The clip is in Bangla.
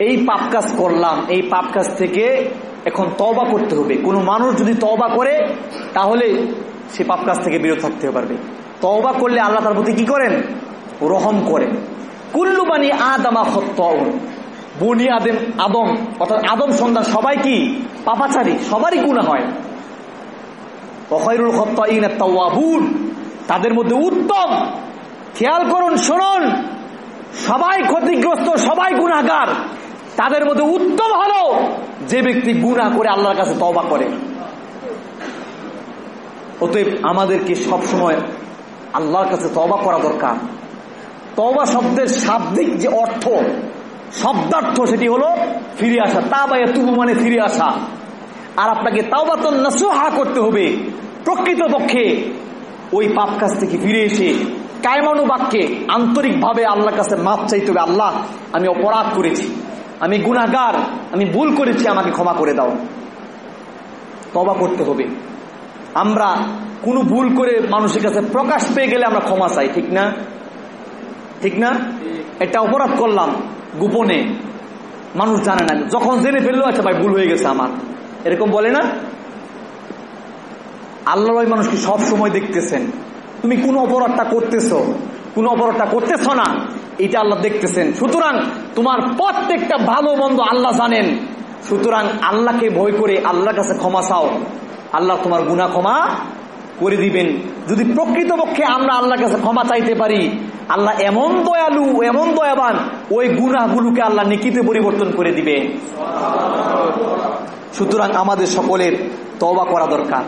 এই পাপ কাজ করলাম, এই পাপ কাজ থেকে এখন তবা করতে হবে। কোনো মানুষ যদি তবা করে, তাহলে সে পাপ কাজ থেকে বিরত থাকতে পারবে। তবা করলে আল্লাহ তার প্রতি কি করেন? রহম করেন। কুল্লু বানি আদামা হত্য বনি আদেম, আদম, অর্থাৎ আদম সন্তান সবাই কি? পাপাচারী, সবারই গুণা হয়। তাওয়াবুন তাদের মধ্যে উত্তম। খেয়াল করুন, শুনুন। সবাই ক্ষতিগ্রস্ত, সবাই গুণাগার তাদের মধ্যে উত্তম হলো যে ব্যক্তি গুণা করে আল্লাহর কাছে তবা করে। অতএব আমাদেরকে সবসময় আল্লাহর কাছে তবা করা দরকার। তবা শব্দের শাব্দিক যে অর্থ, শব্দার্থ সেটি হলো ফিরে আসা। তা বা তুবু মানে ফিরে আসা। আর আপনাকে তাওবাতন নাসুহা করতে হবে প্রকৃত পক্ষে ওই পাপ কাছ থেকে ফিরে এসে কায়মানু বাক্যে আন্তরিকভাবে আল্লাহর কাছে মাপ চাইতে হবে, আল্লাহ, আমি অপরাধ করেছি। আমি গুণাগার আমি ভুল করেছি, আমাকে ক্ষমা করে দাও। তবা করতে হবে। আমরা কোনো ভুল করে মানুষের কাছে প্রকাশ পেয়ে গেলে আমরা ক্ষমা চাই, ঠিক না? ঠিক না? একটা অপরাধ করলাম গোপনে। মানুষ জানে না। যখন জেনে ফেলল আচ্ছা ভাই, ভুল হয়ে গেছে আমার। এরকম বলে না? আল্লাহ মানুষকে সব সময় দেখতেছেন? তুমি কোন অপরাধটা করতেছ? কোন অপরাধটা করতেছ না? এটা আল্লাহ দেখতেছেন। সুতরাং তোমার প্রত্যেকটা ভালো মন্দ আল্লাহ জানেন। সুতরাং আল্লাহকে ভয় করে আল্লাহর কাছে ক্ষমা চাও। আল্লাহ তোমার গুণা ক্ষমা করে দিবেন। যদি প্রকৃতপক্ষে আমরা আল্লাহর কাছে ক্ষমা চাইতে পারি, আল্লাহ এমন দয়ালু, এমন দয়াবান, ওই গুণাগুলোকে আল্লাহ নিকিতে পরিবর্তন করে দিবে সুতরাং আমাদের সকলের তবা করা দরকার।